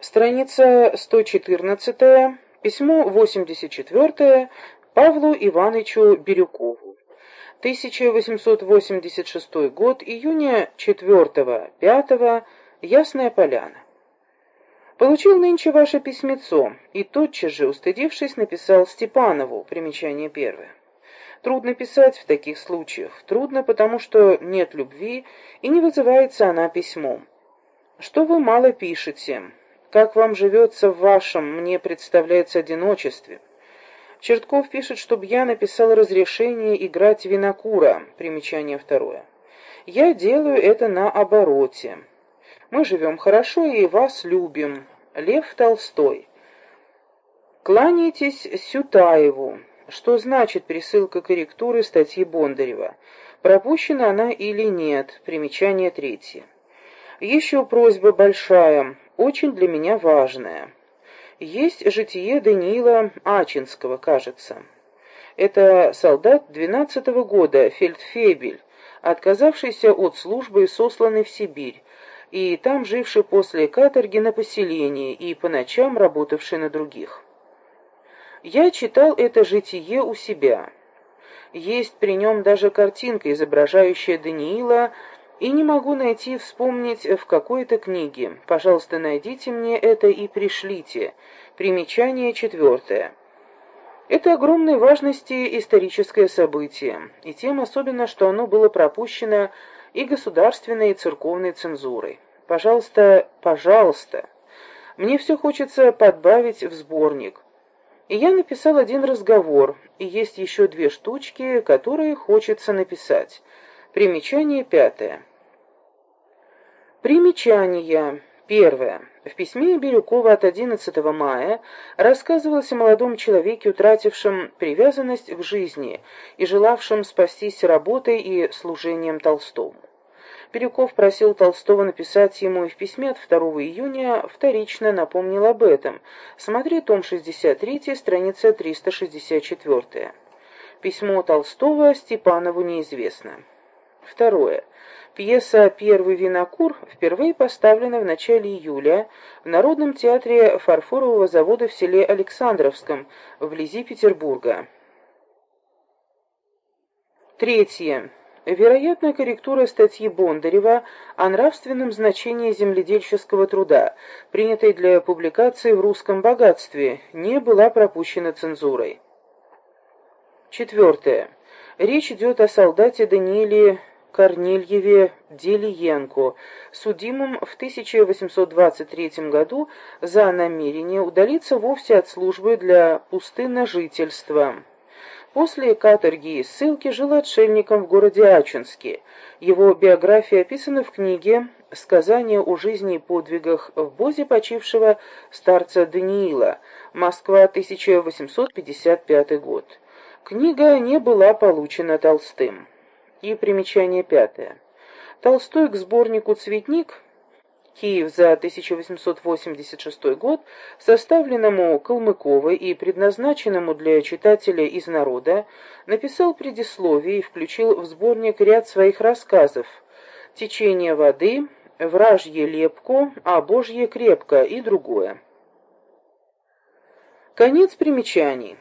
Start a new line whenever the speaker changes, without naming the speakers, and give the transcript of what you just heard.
Страница 114, письмо 84 Павлу Ивановичу Бирюкову. 1886 год, июня 4-5, Ясная Поляна. Получил нынче ваше письмецо, и тотчас же, устыдившись, написал Степанову, примечание первое. Трудно писать в таких случаях, трудно, потому что нет любви, и не вызывается она письмом. Что вы мало пишете, как вам живется в вашем, мне представляется, одиночестве. Чертков пишет, чтобы я написал разрешение играть винокура. Примечание второе. Я делаю это на обороте. Мы живем хорошо и вас любим. Лев Толстой. Кланяйтесь Сютаеву. Что значит присылка корректуры статьи Бондарева? Пропущена она или нет? Примечание третье. Еще просьба большая очень для меня важное. Есть житие Даниила Ачинского, кажется. Это солдат двенадцатого года, фельдфебель, отказавшийся от службы и сосланный в Сибирь, и там живший после каторги на поселении и по ночам работавший на других. Я читал это житие у себя. Есть при нем даже картинка, изображающая Даниила и не могу найти вспомнить в какой-то книге. Пожалуйста, найдите мне это и пришлите. Примечание четвертое. Это огромной важности историческое событие, и тем особенно, что оно было пропущено и государственной, и церковной цензурой. Пожалуйста, пожалуйста. Мне все хочется подбавить в сборник. И я написал один разговор, и есть еще две штучки, которые хочется написать. Примечание пятое. Примечание. Первое. В письме Бирюкова от 11 мая рассказывалось о молодом человеке, утратившем привязанность к жизни и желавшем спастись работой и служением Толстому. Бирюков просил Толстого написать ему и в письме от 2 июня вторично напомнил об этом. Смотри том 63, страница 364. Письмо Толстого Степанову неизвестно. Второе. Пьеса «Первый винокур» впервые поставлена в начале июля в Народном театре фарфорового завода в селе Александровском, вблизи Петербурга. Третье. Вероятно, корректура статьи Бондарева о нравственном значении земледельческого труда, принятой для публикации в «Русском богатстве», не была пропущена цензурой. Четвертое. Речь идет о солдате Данииле Корнильеве Делиенко, судимым в 1823 году за намерение удалиться вовсе от службы для пустынножительства. После каторги и ссылки жил отшельником в городе Ачинске. Его биография описана в книге «Сказания о жизни и подвигах в Бозе почившего старца Даниила. Москва, 1855 год». Книга не была получена Толстым. И примечание пятое. Толстой к сборнику «Цветник» Киев за 1886 год, составленному Калмыковой и предназначенному для читателя из народа, написал предисловие и включил в сборник ряд своих рассказов «Течение воды», «Вражье лепко», «А Божье крепко» и другое. Конец примечаний.